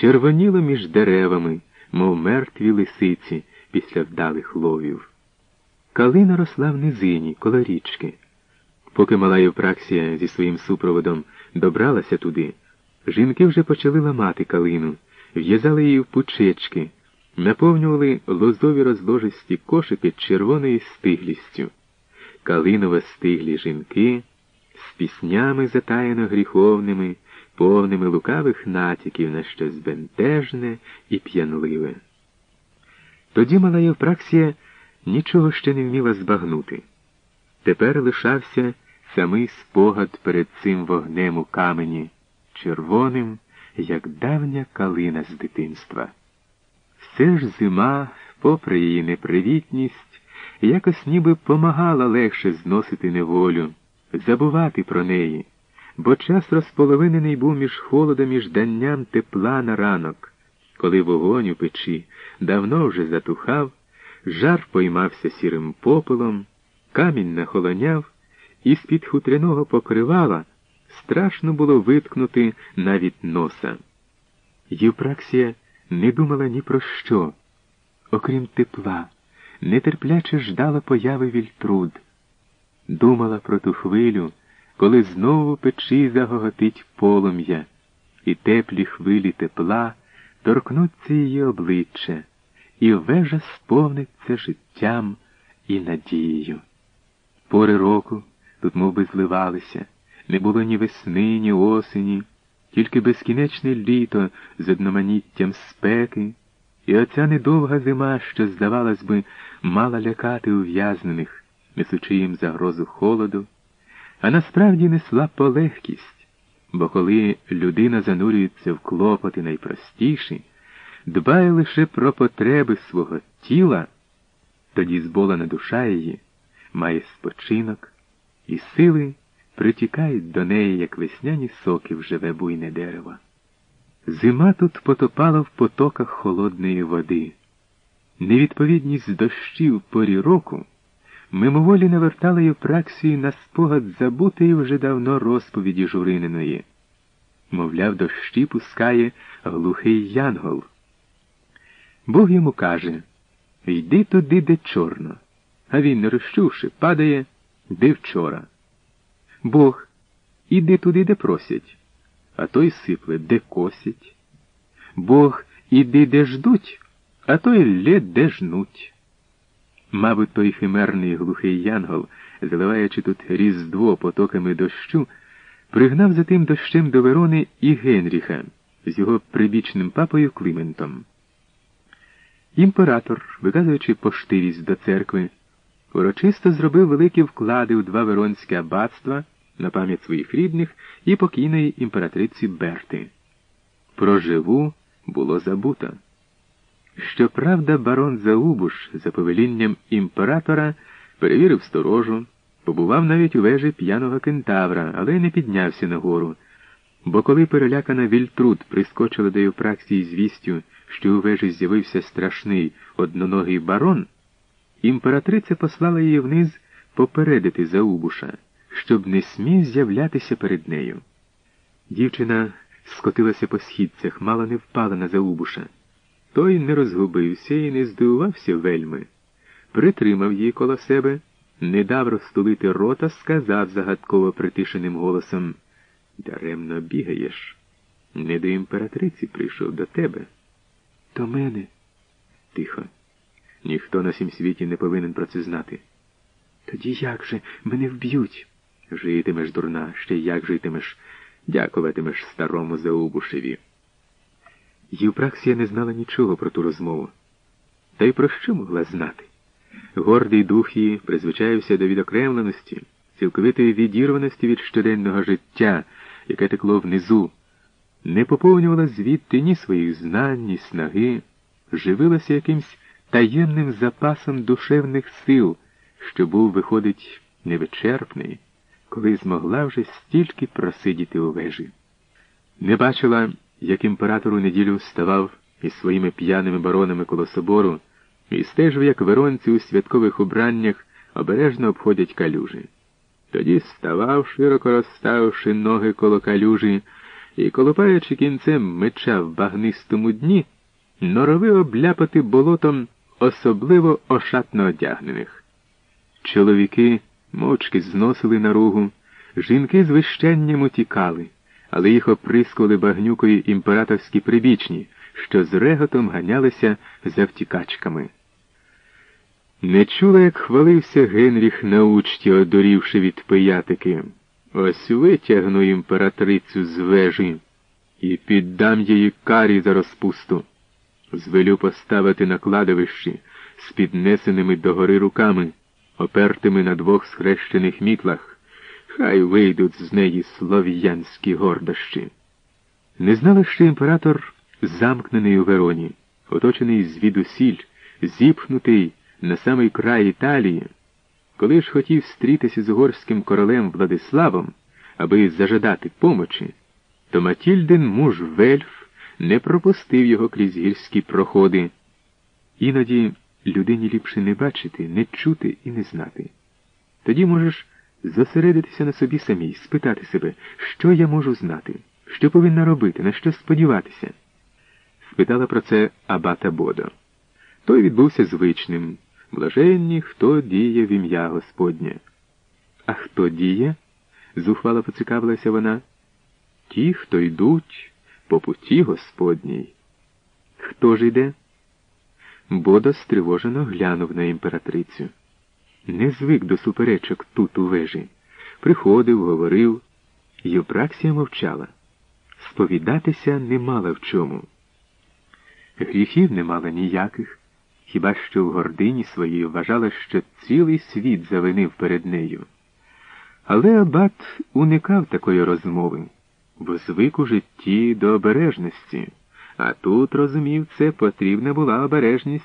червоніло між деревами, мов мертві лисиці після вдалих ловів. Калина росла в низині, коло річки. Поки мала Євпраксія зі своїм супроводом добралася туди, жінки вже почали ламати калину, в'язали її в пучечки, наповнювали лозові розложисті кошики червоною стиглістю. Калиново стиглі жінки з піснями затаяно гріховними, повними лукавих натяків на щось бентежне і п'янливе. Тоді мала Євпраксія нічого ще не вміла збагнути. Тепер лишався самий спогад перед цим вогнем у камені, червоним, як давня калина з дитинства. Все ж зима, попри її непривітність, якось ніби помагала легше зносити неволю, забувати про неї, бо час розполовинений був між холодом і жданням тепла на ранок, коли вогонь у печі давно вже затухав, жар поймався сірим попелом, камінь нахолоняв, і з-під хутряного покривала страшно було виткнути навіть носа. Євпраксія не думала ні про що, окрім тепла, нетерпляче ждала появи вільтруд, думала про ту хвилю, коли знову печі загоготить полум'я, і теплі хвилі тепла торкнуться її обличчя, і вежа сповниться життям і надією. Пори року тут мов би, зливалися, не було ні весни, ні осені, тільки безкінечне літо з одноманіттям спеки, і оця недовга зима, що, здавалось би, мала лякати ув'язнених, несучи їм загрозу холоду, а насправді несла полегкість, бо коли людина занурюється в клопоти найпростіші, дбає лише про потреби свого тіла, тоді зболена душа її має спочинок, і сили притікають до неї, як весняні соки в живе буйне дерево. Зима тут потопала в потоках холодної води. Невідповідність дощів порі року мимоволі навертала Євпраксію на спогад забутої вже давно розповіді Журининої. Мовляв, дощі пускає глухий янгол. Бог йому каже Йди туди, де чорно, а він, не розчувши, падає, де вчора. Бог, іди туди, де просять, а той сипле, де косять. Бог, іди, де ждуть, а той лє, де жнуть. Мабуть, той химерний глухий янгол, заливаючи тут різдво потоками дощу, пригнав за тим дощем до Верони і Генріха з його прибічним папою Климентом. Імператор, виказуючи поштивість до церкви, урочисто зробив великі вклади у два Веронські аббатства на пам'ять своїх рідних і покійної імператриці Берти. Про живу було забуто. Щоправда, барон Заубуш за повелінням імператора перевірив сторожу, побував навіть у вежі п'яного кентавра, але не піднявся нагору. Бо коли перелякана Вільтруд прискочила до Євпраксії звістю, що у вежі з'явився страшний одноногий барон, імператриця послала її вниз попередити Заубуша, щоб не смів з'являтися перед нею. Дівчина скотилася по східцях, мало не впала на Заубуша. Той не розгубився і не здивувався вельми, притримав її коло себе, не дав розтулити рота, сказав загадково притишеним голосом Даремно бігаєш. Не до імператриці прийшов до тебе. До мене. Тихо. Ніхто на сім світі не повинен про це знати. Тоді як же мене вб'ють? Житимеш, дурна, ще як житимеш, дякуватимеш старому Заубушеві. Євпраксія не знала нічого про ту розмову. Та й про що могла знати? Гордий дух її призвичаєвся до відокремленості, цілковитої відірваності від щоденного життя, яке текло внизу, не поповнювала звідти ні своїх знань, ні снаги, живилася якимсь таємним запасом душевних сил, що був, виходить, невичерпний, коли змогла вже стільки просидіти у вежі. Не бачила, як імператор у неділю ставав із своїми п'яними баронами коло собору і стежив, як веронці у святкових убраннях обережно обходять калюжі. Тоді ставав, широко розставивши ноги коло калюжі, і, колопаючи кінцем меча в багнистому дні, норовив обляпати болотом особливо ошатно одягнених. Чоловіки мовчки зносили наругу, жінки з вищанням утікали, але їх оприскували багнюкою імператорські прибічні, що з реготом ганялися за втікачками. Не чула, як хвалився Генріх на учті, одурівши від пиятики. Ось витягну імператрицю з вежі і піддам її карі за розпусту. Звелю поставити на кладовищі з піднесеними догори руками, опертими на двох схрещених мітлах, хай вийдуть з неї слов'янські гордощі. Не знала, що імператор замкнений у Вероні, оточений звідусіль, зіпхнутий на самий край Італії, коли ж хотів стрітися з угорським королем Владиславом, аби зажадати помочі, то Матільдин муж Вельф не пропустив його крізь гірські проходи. Іноді людині ліпше не бачити, не чути і не знати. Тоді можеш зосередитися на собі самій, спитати себе, що я можу знати, що повинна робити, на що сподіватися. Спитала про це Абата Бодо. Той відбувся звичним. Блаженні, хто діє в ім'я Господнє. А хто діє? зухвало поцікавилася вона. Ті, хто йдуть по путі Господній. Хто ж йде? Бодо стривожено глянув на імператрицю. Не звик до суперечок тут у вежі. Приходив, говорив. Євпраксія мовчала. Сповідатися не мала в чому. Гріхів не мала ніяких хіба що в гордині своїй вважала, що цілий світ завинив перед нею. Але Абат уникав такої розмови, бо звик у житті до обережності, а тут, розумів, це потрібна була обережність